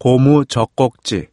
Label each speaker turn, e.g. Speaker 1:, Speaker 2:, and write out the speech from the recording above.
Speaker 1: 고무 젖꼭지.